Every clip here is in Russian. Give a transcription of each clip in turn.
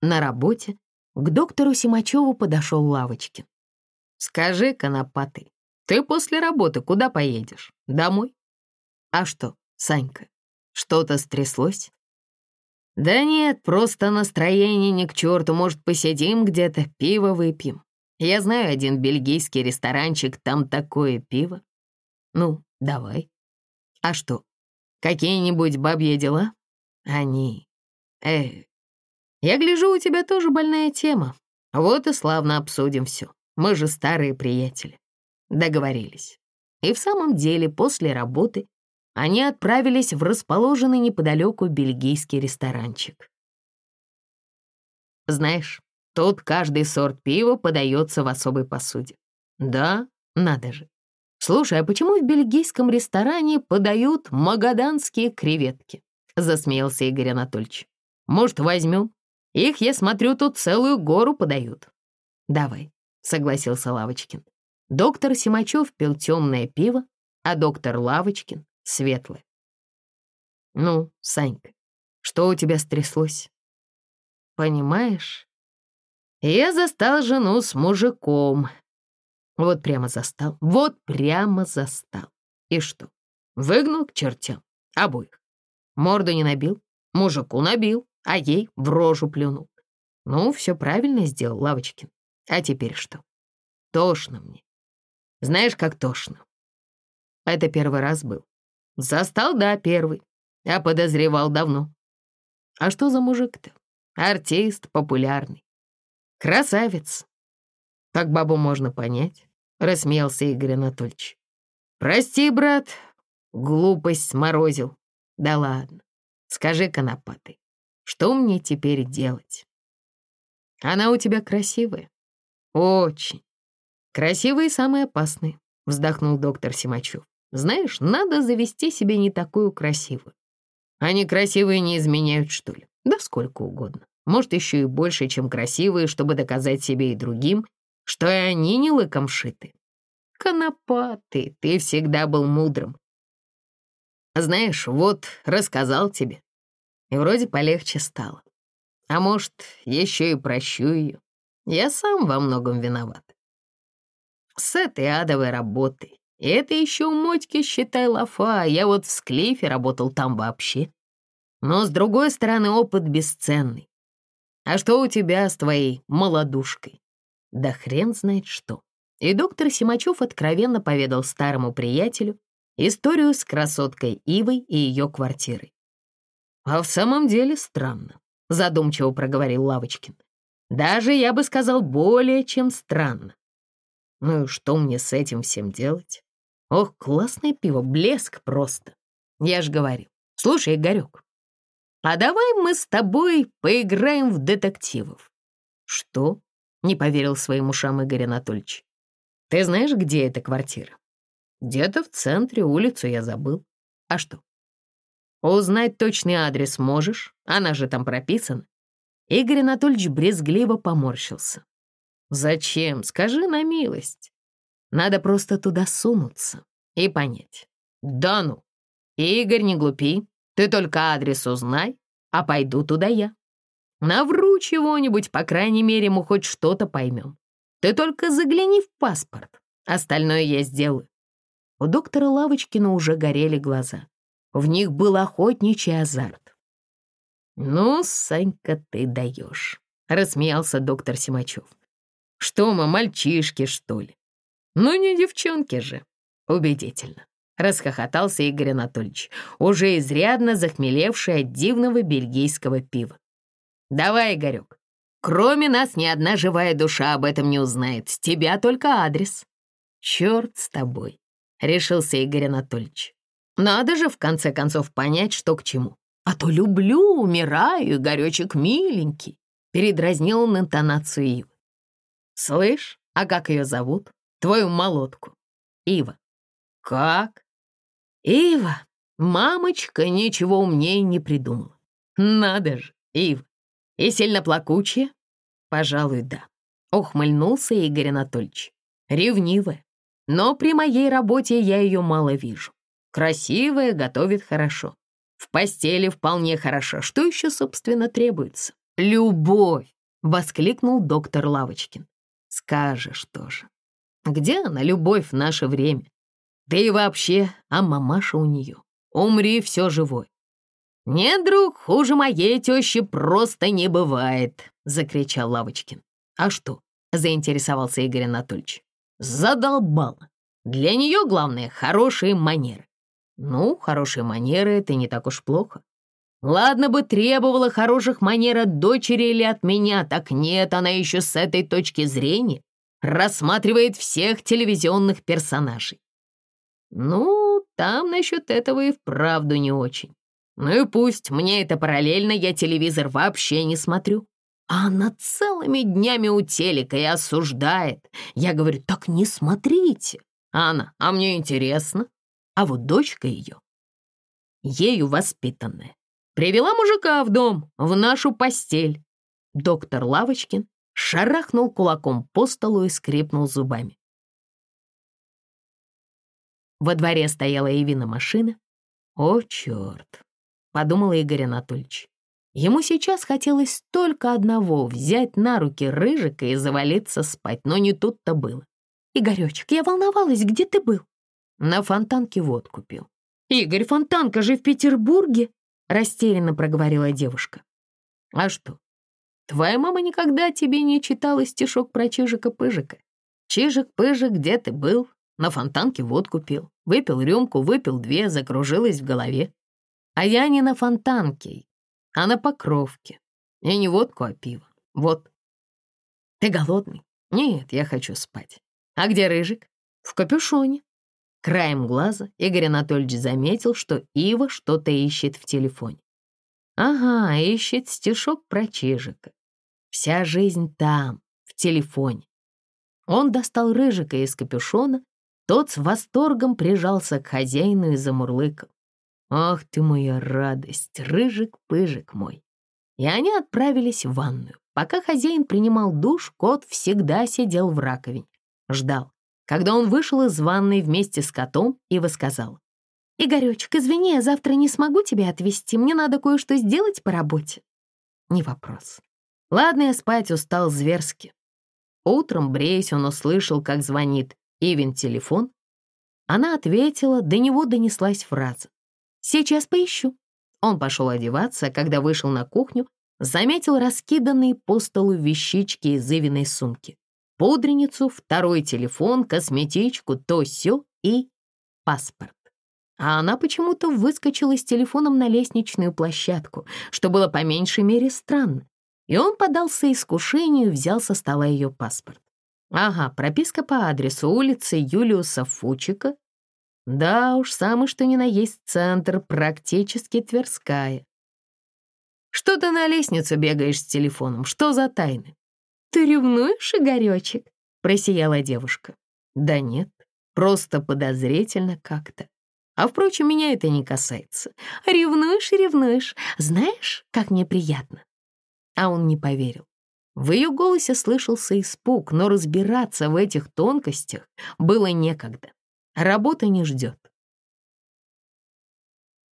На работе к доктору Симачеву подошел Лавочкин. «Скажи, конопатый, ты после работы куда поедешь? Домой?» «А что, Санька, что-то стряслось?» «Да нет, просто настроение ни к черту. Может, посидим где-то, пиво выпьем. Я знаю один бельгийский ресторанчик, там такое пиво. Ну, давай. А что, какие-нибудь бабьи дела? Они. Э, я гляжу, у тебя тоже больная тема. Вот и славно обсудим все. Мы же старые приятели. Договорились. И в самом деле после работы они отправились в расположенный неподалеку бельгийский ресторанчик. Знаешь, тут каждый сорт пива подается в особой посуде. Да, надо же. Слушай, а почему в бельгийском ресторане подают магаданские креветки? Засмеялся Игорь Анатольевич. Может, возьмем? Их, я смотрю, тут целую гору подают. Давай, согласился Лавочкин. Доктор Симачев пил темное пиво, а доктор Лавочкин светлое. «Ну, Санька, что у тебя стряслось?» «Понимаешь, я застал жену с мужиком. Вот прямо застал, вот прямо застал. И что, выгнал к чертям обоих? Морду не набил, мужику набил, а ей в рожу плюнул. Ну, все правильно сделал Лавочкин. А теперь что? Тошно мне. Знаешь, как тошно? Это первый раз был. Застал, да, первый. Я подозревал давно. А что за мужик-то? Артист популярный. Красавец. Как бабу можно понять? Рассмеялся Игорь Анатольевич. Прости, брат, глупость сморозил. Да ладно. Скажи, конопатый, что мне теперь делать? Она у тебя красивая. Очень. Красивая и самая опасная, вздохнул доктор Симачев. Знаешь, надо завести себе не такую красивую. Они красивые не изменяют, что ли? Да сколько угодно. Может, еще и больше, чем красивые, чтобы доказать себе и другим, что и они не лыком шиты. Конопатый, ты всегда был мудрым. Знаешь, вот рассказал тебе, и вроде полегче стало. А может, еще и прощу ее. Я сам во многом виноват. С этой адовой работой и это еще у Мотьки, считай, лафа, я вот в Склифе работал там вообще. Но, с другой стороны, опыт бесценный. А что у тебя с твоей молодушкой? Да хрен знает что. И доктор Симачев откровенно поведал старому приятелю историю с красоткой Ивой и ее квартирой. «А в самом деле странно», — задумчиво проговорил Лавочкин. «Даже, я бы сказал, более чем странно. Ну и что мне с этим всем делать? Ох, классное пиво, блеск просто. Я ж говорю. Слушай, Игорек, а давай мы с тобой поиграем в детективов. Что? Не поверил своим ушам Игорь Анатольевич. Ты знаешь, где эта квартира? Где-то в центре, улицу я забыл. А что? Узнать точный адрес можешь? Она же там прописана. Игорь Анатольевич брезгливо поморщился. Зачем? Скажи на милость. Надо просто туда сунуться и понять. Да ну, Игорь, не глупи, ты только адрес узнай, а пойду туда я. Навру чего-нибудь, по крайней мере, мы хоть что-то поймем. Ты только загляни в паспорт, остальное я сделаю. У доктора Лавочкина уже горели глаза. В них был охотничий азарт. «Ну, Санька, ты даешь», — рассмеялся доктор Симачев. «Что мы, мальчишки, что ли? «Ну не девчонки же!» «Убедительно!» — расхохотался Игорь Анатольевич, уже изрядно захмелевший от дивного бельгийского пива. «Давай, Игорек, кроме нас ни одна живая душа об этом не узнает, с тебя только адрес». «Черт с тобой!» — решился Игорь Анатольевич. «Надо же, в конце концов, понять, что к чему. А то люблю, умираю, Игоречек миленький», — передразнил он интонацию Ивы. «Слышь, а как ее зовут?» твою молотку. Ива. Как? Ива, мамочка ничего умнее не придумала. Надо же, Ива. И сильно плакучая? Пожалуй, да. Ухмыльнулся Игорь Анатольевич. Ревнивая. Но при моей работе я ее мало вижу. Красивая, готовит хорошо. В постели вполне хорошо. Что еще, собственно, требуется? «Любовь!» — воскликнул доктор Лавочкин. «Скажешь тоже. Где она, любовь в наше время? Да и вообще, а мамаша у нее. Умри, все живой. «Нет, друг, хуже моей тещи просто не бывает», — закричал Лавочкин. «А что?» — заинтересовался Игорь Анатольевич. «Задолбала. Для нее главное — хорошие манеры». «Ну, хорошие манеры — это не так уж плохо. Ладно бы требовала хороших манер от дочери или от меня, так нет, она еще с этой точки зрения рассматривает всех телевизионных персонажей. Ну, там насчет этого и вправду не очень. Ну и пусть, мне это параллельно, я телевизор вообще не смотрю. А она целыми днями у телека и осуждает. Я говорю, так не смотрите. А она, а мне интересно. А вот дочка ее, ею воспитанная, привела мужика в дом, в нашу постель. Доктор Лавочкин шарахнул кулаком по столу и скрипнул зубами. Во дворе стояла Эвина машина. «О, черт!» — подумал Игорь Анатольевич. Ему сейчас хотелось только одного — взять на руки Рыжика и завалиться спать, но не тут-то было. «Игоречек, я волновалась, где ты был?» На фонтанке водку пил. «Игорь, фонтанка же в Петербурге!» — растерянно проговорила девушка. «А что, твоя мама никогда тебе не читала стишок про Чижика-Пыжика? Чижик-Пыжик, где ты был? На фонтанке водку пил. Выпил рюмку, выпил две, закружилась в голове. А я не на фонтанке, а на покровке. И не водку, а пиво. Вот. Ты голодный? Нет, я хочу спать. А где Рыжик? В капюшоне. Краем глаза Игорь Анатольевич заметил, что Ива что-то ищет в телефоне. Ага, ищет стишок про Чижика. Вся жизнь там, в телефоне. Он достал Рыжика из капюшона тот с восторгом прижался к хозяину и замурлыкал. «Ах ты моя радость, рыжик-пыжик мой!» И они отправились в ванную. Пока хозяин принимал душ, кот всегда сидел в раковине. Ждал, когда он вышел из ванной вместе с котом и высказал. «Игоречек, извини, я завтра не смогу тебя отвезти. Мне надо кое-что сделать по работе». Не вопрос. Ладно, я спать устал зверски. Утром, бреясь, он услышал, как звонит Ивин телефон. Она ответила, до него донеслась фраза. «Сейчас поищу». Он пошел одеваться, а когда вышел на кухню, заметил раскиданные по столу вещички из Ивиной сумки. Пудреницу, второй телефон, косметичку, то сё и паспорт. А она почему-то выскочила с телефоном на лестничную площадку, что было по меньшей мере странно. И он подался искушению и взял со стола ее паспорт. Ага, прописка по адресу улицы Юлиуса Фучика. Да уж, самый что ни на есть центр, практически Тверская. Что ты на лестницу бегаешь с телефоном? Что за тайны? Ты ревнуешь, Игоречек? Просияла девушка. Да нет, просто подозрительно как-то. А, впрочем, меня это не касается. Ревнуешь ревнуешь. Знаешь, как мне приятно. А он не поверил. В ее голосе слышался испуг, но разбираться в этих тонкостях было некогда. Работа не ждет.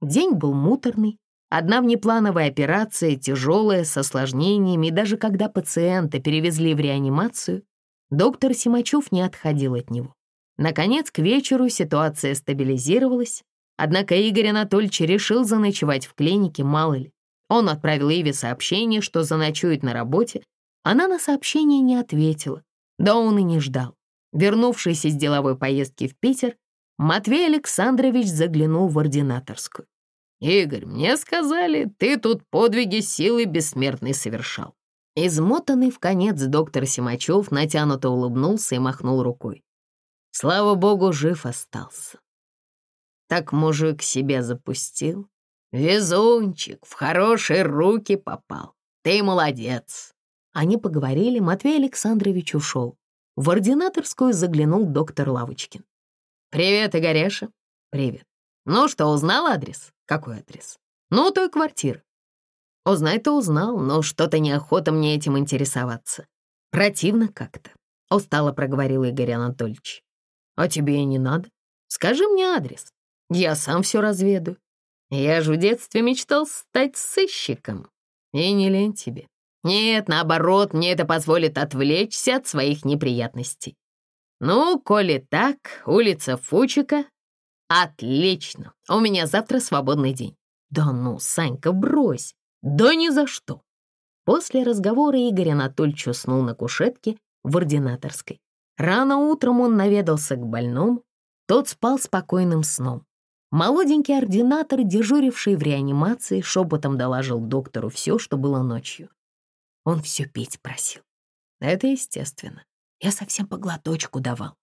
День был муторный. Одна внеплановая операция, тяжелая, с осложнениями, даже когда пациента перевезли в реанимацию, доктор Симачев не отходил от него. Наконец, к вечеру ситуация стабилизировалась, однако Игорь Анатольевич решил заночевать в клинике, мало ли. Он отправил Иве сообщение, что заночует на работе, она на сообщение не ответила, да он и не ждал. Вернувшись из деловой поездки в Питер, Матвей Александрович заглянул в ординаторскую. «Игорь, мне сказали, ты тут подвиги силы бессмертной совершал». Измотанный в конец доктор Симачев натянуто улыбнулся и махнул рукой. Слава богу, жив остался. Так мужик себя запустил. Везунчик, в хорошие руки попал. Ты молодец. Они поговорили, Матвей Александрович ушел. В ординаторскую заглянул доктор Лавочкин. «Привет, Игореша». «Привет. Ну что, узнал адрес?» «Какой адрес?» «Ну, той квартиры». Узнать-то узнал, но что-то неохота мне этим интересоваться. Противно как-то. Устало проговорил Игорь Анатольевич. А тебе и не надо. Скажи мне адрес. Я сам все разведаю. Я же в детстве мечтал стать сыщиком. И не лень тебе. Нет, наоборот, мне это позволит отвлечься от своих неприятностей. Ну, коли так, улица Фучика. Отлично, у меня завтра свободный день. Да ну, Санька, брось. Да ни за что. После разговора Игорь Анатольевич уснул на кушетке в ординаторской. Рано утром он наведался к больному. Тот спал спокойным сном. Молоденький ординатор, дежуривший в реанимации, шепотом доложил доктору все, что было ночью. Он все пить просил. Это естественно. Я совсем по глоточку давал.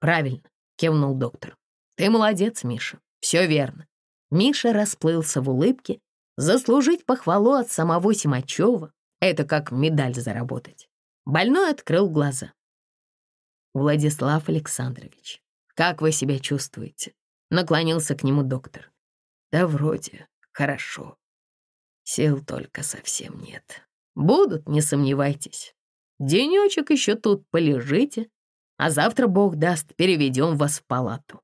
Правильно, кивнул доктор. Ты молодец, Миша. Все верно. Миша расплылся в улыбке. Заслужить похвалу от самого Симачева — это как медаль заработать. Больной открыл глаза. Владислав Александрович, как вы себя чувствуете? Наклонился к нему доктор. Да вроде хорошо. Сил только совсем нет. Будут, не сомневайтесь. Денечек еще тут полежите, а завтра, Бог даст, переведем вас в палату.